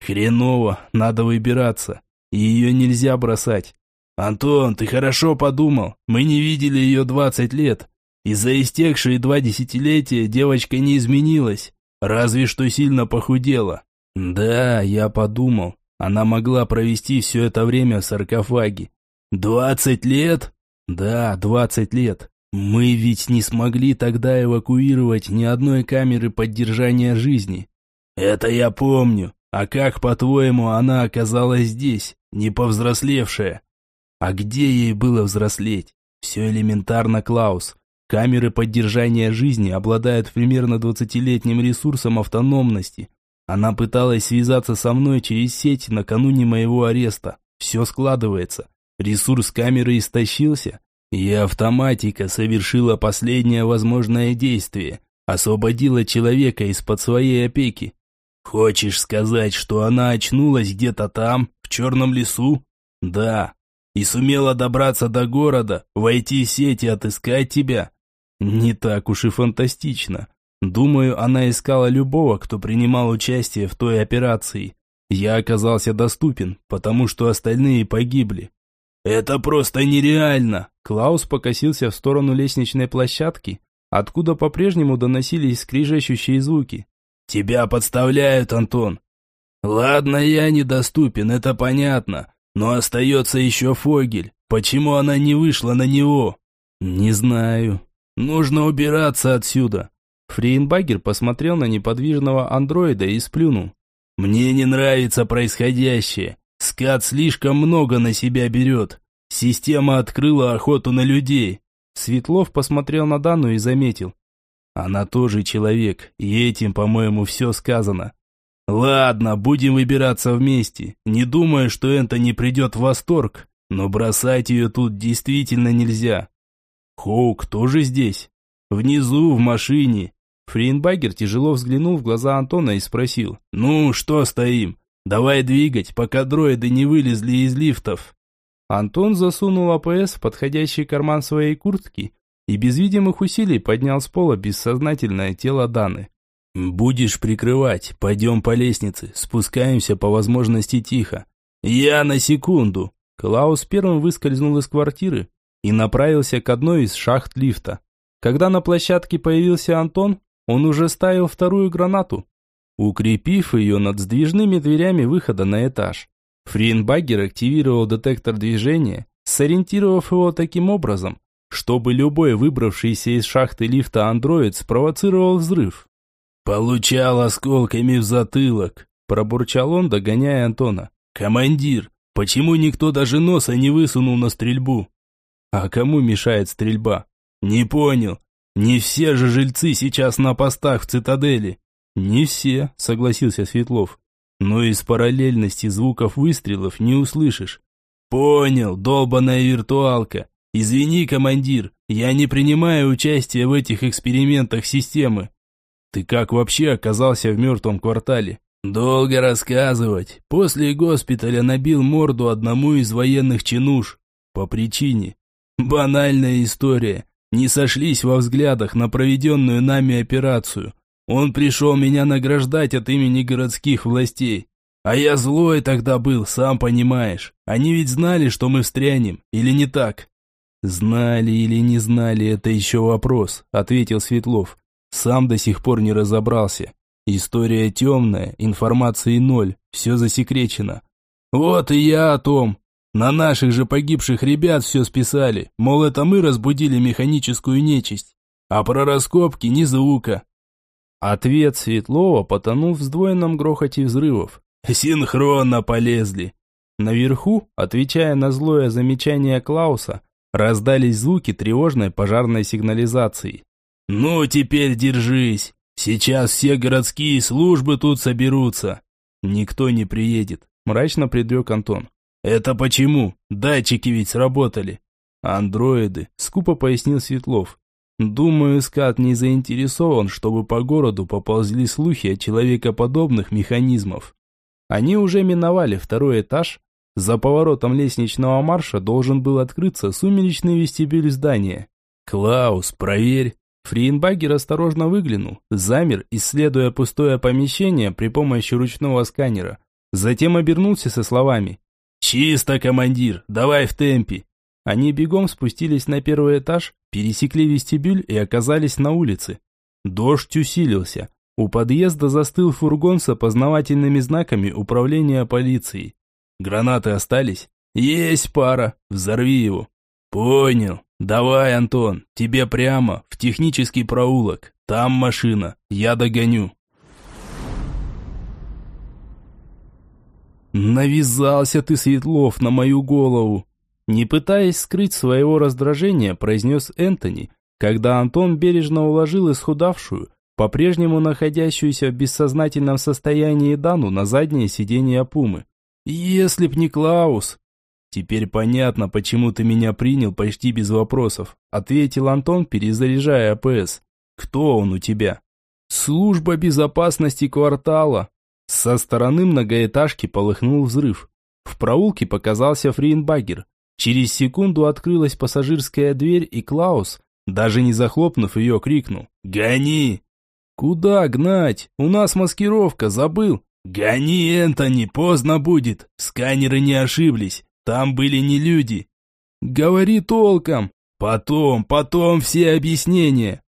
Хреново, надо выбираться. Ее нельзя бросать. Антон, ты хорошо подумал. Мы не видели ее 20 лет. И за истекшие два десятилетия девочка не изменилась. Разве что сильно похудела. Да, я подумал. Она могла провести все это время в саркофаге. «Двадцать лет?» «Да, двадцать лет. Мы ведь не смогли тогда эвакуировать ни одной камеры поддержания жизни». «Это я помню. А как, по-твоему, она оказалась здесь, не повзрослевшая?» «А где ей было взрослеть? Все элементарно, Клаус. Камеры поддержания жизни обладают примерно двадцатилетним ресурсом автономности, она пыталась связаться со мной через сеть накануне моего ареста. Все складывается. Ресурс камеры истощился, и автоматика совершила последнее возможное действие. Освободила человека из-под своей опеки. Хочешь сказать, что она очнулась где-то там, в черном лесу? Да. И сумела добраться до города, войти в сеть и отыскать тебя? Не так уж и фантастично. Думаю, она искала любого, кто принимал участие в той операции. Я оказался доступен, потому что остальные погибли. Это просто нереально. Клаус покосился в сторону лестничной площадки, откуда по-прежнему доносились скрижащущие звуки. Тебя подставляют, Антон. Ладно, я недоступен, это понятно, но остается еще Фогель. Почему она не вышла на него? Не знаю. Нужно убираться отсюда. Фрейнбагер посмотрел на неподвижного андроида и сплюнул. «Мне не нравится происходящее. Скат слишком много на себя берет. Система открыла охоту на людей». Светлов посмотрел на Дану и заметил. «Она тоже человек, и этим, по-моему, все сказано». «Ладно, будем выбираться вместе. Не думаю, что это не придет в восторг, но бросать ее тут действительно нельзя». «Хоук тоже здесь?» «Внизу, в машине. Фрейнбагер тяжело взглянул в глаза Антона и спросил. «Ну, что стоим? Давай двигать, пока дроиды не вылезли из лифтов». Антон засунул АПС в подходящий карман своей куртки и без видимых усилий поднял с пола бессознательное тело Даны. «Будешь прикрывать, пойдем по лестнице, спускаемся по возможности тихо». «Я на секунду!» Клаус первым выскользнул из квартиры и направился к одной из шахт лифта. Когда на площадке появился Антон, он уже ставил вторую гранату, укрепив ее над сдвижными дверями выхода на этаж. Фринбагер активировал детектор движения, сориентировав его таким образом, чтобы любой выбравшийся из шахты лифта андроид спровоцировал взрыв. «Получал осколками в затылок», – пробурчал он, догоняя Антона. «Командир, почему никто даже носа не высунул на стрельбу?» «А кому мешает стрельба?» «Не понял. Не все же жильцы сейчас на постах в цитадели. Не все, согласился Светлов. Но из параллельности звуков выстрелов не услышишь. Понял, долбаная виртуалка. Извини, командир, я не принимаю участия в этих экспериментах системы. Ты как вообще оказался в мертвом квартале? Долго рассказывать. После госпиталя набил морду одному из военных чинуш. По причине. Банальная история не сошлись во взглядах на проведенную нами операцию. Он пришел меня награждать от имени городских властей. А я злой тогда был, сам понимаешь. Они ведь знали, что мы встрянем, или не так? Знали или не знали, это еще вопрос, ответил Светлов. Сам до сих пор не разобрался. История темная, информации ноль, все засекречено. Вот и я о том. На наших же погибших ребят все списали, мол, это мы разбудили механическую нечисть. А про раскопки ни звука. Ответ Светлова потонул в сдвоенном грохоте взрывов. Синхронно полезли. Наверху, отвечая на злое замечание Клауса, раздались звуки тревожной пожарной сигнализации. «Ну, теперь держись. Сейчас все городские службы тут соберутся». «Никто не приедет», – мрачно предрек Антон. «Это почему? Датчики ведь сработали». «Андроиды», — скупо пояснил Светлов. «Думаю, скат не заинтересован, чтобы по городу поползли слухи о человекоподобных механизмов». Они уже миновали второй этаж За поворотом лестничного марша должен был открыться сумеречный вестибюль здания. «Клаус, проверь!» Фриенбагер осторожно выглянул, замер, исследуя пустое помещение при помощи ручного сканера. Затем обернулся со словами «Чисто, командир, давай в темпе!» Они бегом спустились на первый этаж, пересекли вестибюль и оказались на улице. Дождь усилился. У подъезда застыл фургон с опознавательными знаками управления полицией. Гранаты остались? Есть пара. Взорви его. Понял. Давай, Антон, тебе прямо, в технический проулок. Там машина. Я догоню. Навязался ты, Светлов, на мою голову. Не пытаясь скрыть своего раздражения, произнес Энтони, когда Антон бережно уложил исхудавшую, по-прежнему находящуюся в бессознательном состоянии Дану на заднее сиденье Пумы. «Если б не Клаус!» «Теперь понятно, почему ты меня принял почти без вопросов», ответил Антон, перезаряжая АПС. «Кто он у тебя?» «Служба безопасности квартала». Со стороны многоэтажки полыхнул взрыв. В проулке показался Фрейнбагер. Через секунду открылась пассажирская дверь, и Клаус, даже не захлопнув ее, крикнул «Гони!» «Куда гнать? У нас маскировка, забыл!» «Гони, Энтони, поздно будет! Сканеры не ошиблись, там были не люди!» «Говори толком!» «Потом, потом все объяснения!»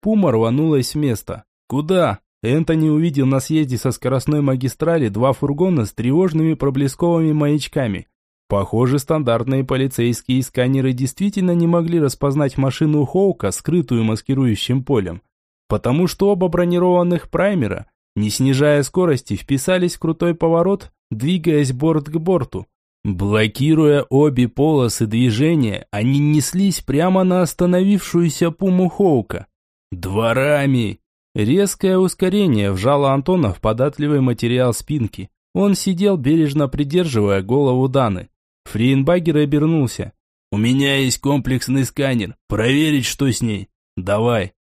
Пума рванулась с места. «Куда?» Энтони увидел на съезде со скоростной магистрали два фургона с тревожными проблесковыми маячками. Похоже, стандартные полицейские сканеры действительно не могли распознать машину Хоука, скрытую маскирующим полем. Потому что оба бронированных праймера, не снижая скорости, вписались в крутой поворот, двигаясь борт к борту. Блокируя обе полосы движения, они неслись прямо на остановившуюся пуму Хоука. «Дворами!» Резкое ускорение вжало Антона в податливый материал спинки. Он сидел, бережно придерживая голову Даны. Фриенбагер обернулся. «У меня есть комплексный сканер. Проверить, что с ней. Давай».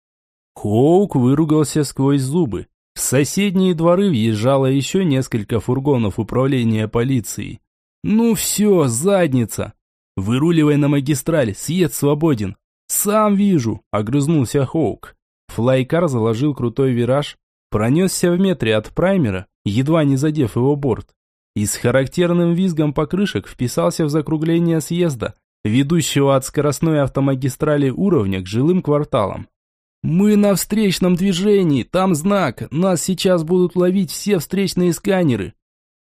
Хоук выругался сквозь зубы. В соседние дворы въезжало еще несколько фургонов управления полицией. «Ну все, задница!» «Выруливай на магистраль, съезд свободен!» «Сам вижу!» – огрызнулся Хоук. Флайкар заложил крутой вираж, пронесся в метре от праймера, едва не задев его борт и с характерным визгом покрышек вписался в закругление съезда, ведущего от скоростной автомагистрали уровня к жилым кварталам. «Мы на встречном движении, там знак, нас сейчас будут ловить все встречные сканеры».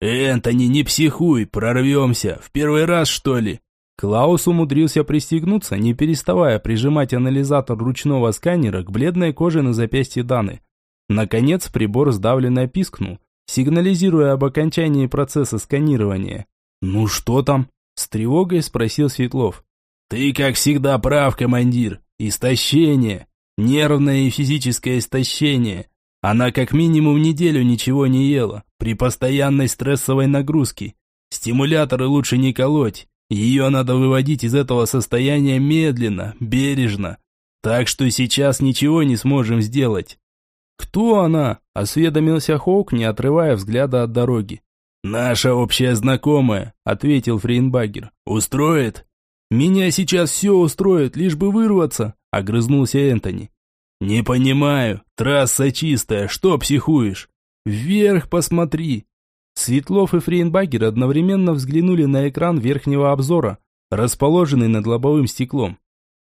«Энтони, не психуй, прорвемся, в первый раз что ли?» Клаус умудрился пристегнуться, не переставая прижимать анализатор ручного сканера к бледной коже на запястье Даны. Наконец прибор сдавленно пискнул, сигнализируя об окончании процесса сканирования. «Ну что там?» – с тревогой спросил Светлов. «Ты, как всегда, прав, командир. Истощение. Нервное и физическое истощение. Она как минимум неделю ничего не ела, при постоянной стрессовой нагрузке. Стимуляторы лучше не колоть. Ее надо выводить из этого состояния медленно, бережно. Так что сейчас ничего не сможем сделать. «Кто она?» – осведомился Хоук, не отрывая взгляда от дороги. «Наша общая знакомая», – ответил Фрейнбагер. «Устроит?» «Меня сейчас все устроит, лишь бы вырваться», – огрызнулся Энтони. «Не понимаю, трасса чистая, что психуешь?» «Вверх посмотри!» Светлов и Фрейнбагер одновременно взглянули на экран верхнего обзора, расположенный над лобовым стеклом.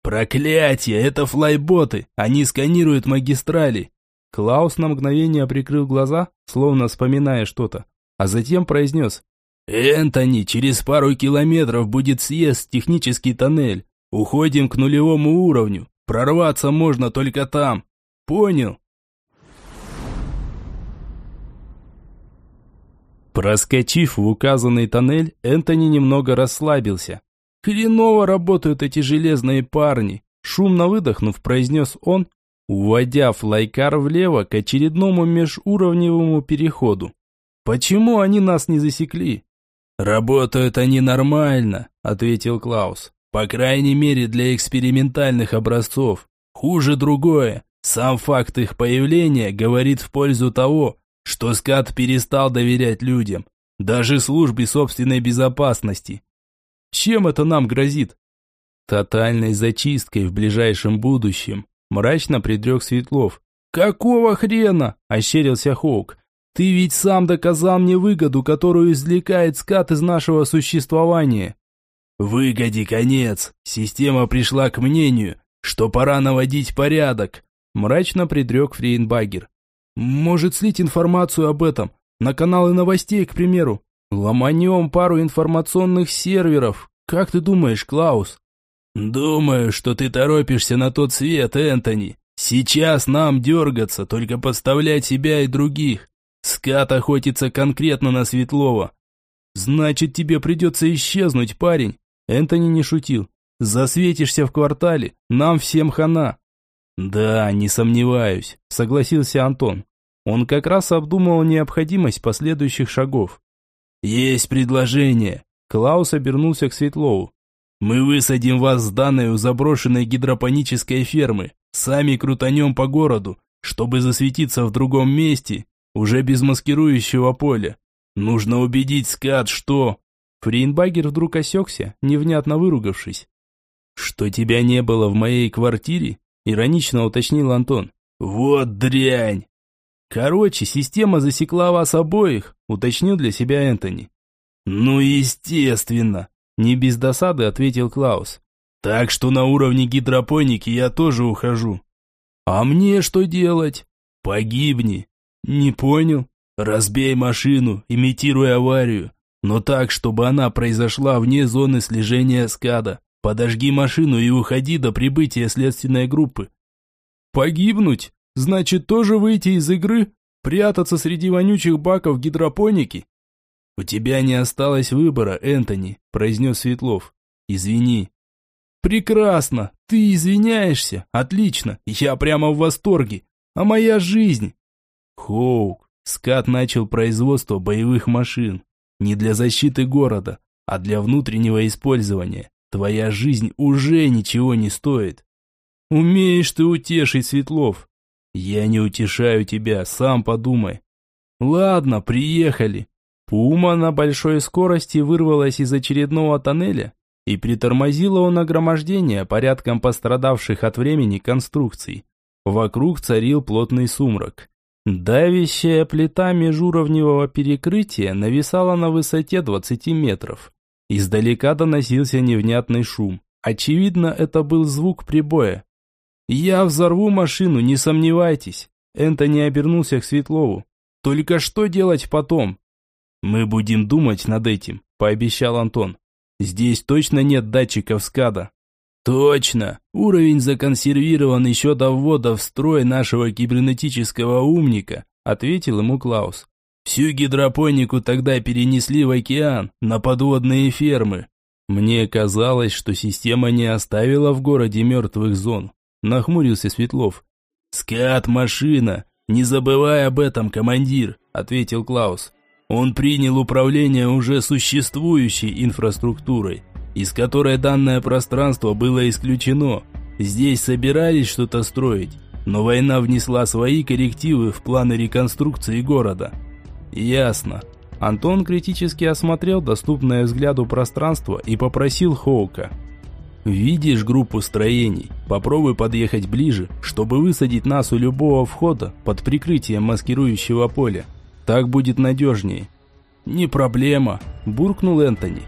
«Проклятие, это флайботы, они сканируют магистрали!» Клаус на мгновение прикрыл глаза, словно вспоминая что-то, а затем произнес. «Энтони, через пару километров будет съезд технический тоннель. Уходим к нулевому уровню. Прорваться можно только там. Понял?» Проскочив в указанный тоннель, Энтони немного расслабился. «Хреново работают эти железные парни!» Шумно выдохнув, произнес он уводя флайкар влево к очередному межуровневому переходу. «Почему они нас не засекли?» «Работают они нормально», — ответил Клаус. «По крайней мере для экспериментальных образцов. Хуже другое. Сам факт их появления говорит в пользу того, что скат перестал доверять людям. даже службе собственной безопасности. Чем это нам грозит? Тотальной зачисткой в ближайшем будущем, мрачно предрек Светлов. Какого хрена? ощерился Хоук. Ты ведь сам доказал мне выгоду, которую извлекает скат из нашего существования. Выгоде конец. Система пришла к мнению, что пора наводить порядок, мрачно предрек Фрейнбагер. Может слить информацию об этом на каналы новостей, к примеру. Ломанем пару информационных серверов. Как ты думаешь, Клаус? Думаю, что ты торопишься на тот свет, Энтони. Сейчас нам дергаться, только подставлять себя и других. Скат охотится конкретно на Светлова. Значит, тебе придется исчезнуть, парень. Энтони не шутил. Засветишься в квартале, нам всем хана. Да, не сомневаюсь, согласился Антон. Он как раз обдумывал необходимость последующих шагов. Есть предложение. Клаус обернулся к Светлову. Мы высадим вас с Даной у заброшенной гидропонической фермы. Сами крутанем по городу, чтобы засветиться в другом месте уже без маскирующего поля. Нужно убедить скат, что... Фрейнбагер вдруг осекся, невнятно выругавшись. «Что тебя не было в моей квартире?» Иронично уточнил Антон. «Вот дрянь!» «Короче, система засекла вас обоих», уточнил для себя Энтони. «Ну, естественно!» Не без досады ответил Клаус. «Так что на уровне гидропоники я тоже ухожу». «А мне что делать?» «Погибни. «Не понял. Разбей машину, имитируя аварию. Но так, чтобы она произошла вне зоны слежения скада. Подожги машину и уходи до прибытия следственной группы». «Погибнуть? Значит, тоже выйти из игры? Прятаться среди вонючих баков гидропоники?» «У тебя не осталось выбора, Энтони», – произнес Светлов. «Извини». «Прекрасно! Ты извиняешься? Отлично! Я прямо в восторге! А моя жизнь? Хоук, скат начал производство боевых машин. Не для защиты города, а для внутреннего использования. Твоя жизнь уже ничего не стоит. Умеешь ты утешить, Светлов. Я не утешаю тебя, сам подумай. Ладно, приехали. Пума на большой скорости вырвалась из очередного тоннеля и притормозила у нагромождения порядком пострадавших от времени конструкций. Вокруг царил плотный сумрак. Давящая плита межуровневого перекрытия нависала на высоте 20 метров. Издалека доносился невнятный шум. Очевидно, это был звук прибоя. «Я взорву машину, не сомневайтесь!» Энтони обернулся к Светлову. «Только что делать потом?» «Мы будем думать над этим», – пообещал Антон. «Здесь точно нет датчиков скада». Точно, уровень законсервирован еще до ввода в строй нашего кибернетического умника, ответил ему Клаус. Всю гидропонику тогда перенесли в океан, на подводные фермы. Мне казалось, что система не оставила в городе мертвых зон, нахмурился Светлов. Скат-машина, не забывай об этом, командир, ответил Клаус. Он принял управление уже существующей инфраструктурой из которой данное пространство было исключено. Здесь собирались что-то строить, но война внесла свои коррективы в планы реконструкции города. Ясно. Антон критически осмотрел доступное взгляду пространство и попросил Хоука. «Видишь группу строений? Попробуй подъехать ближе, чтобы высадить нас у любого входа под прикрытием маскирующего поля. Так будет надежнее». «Не проблема», – буркнул Энтони.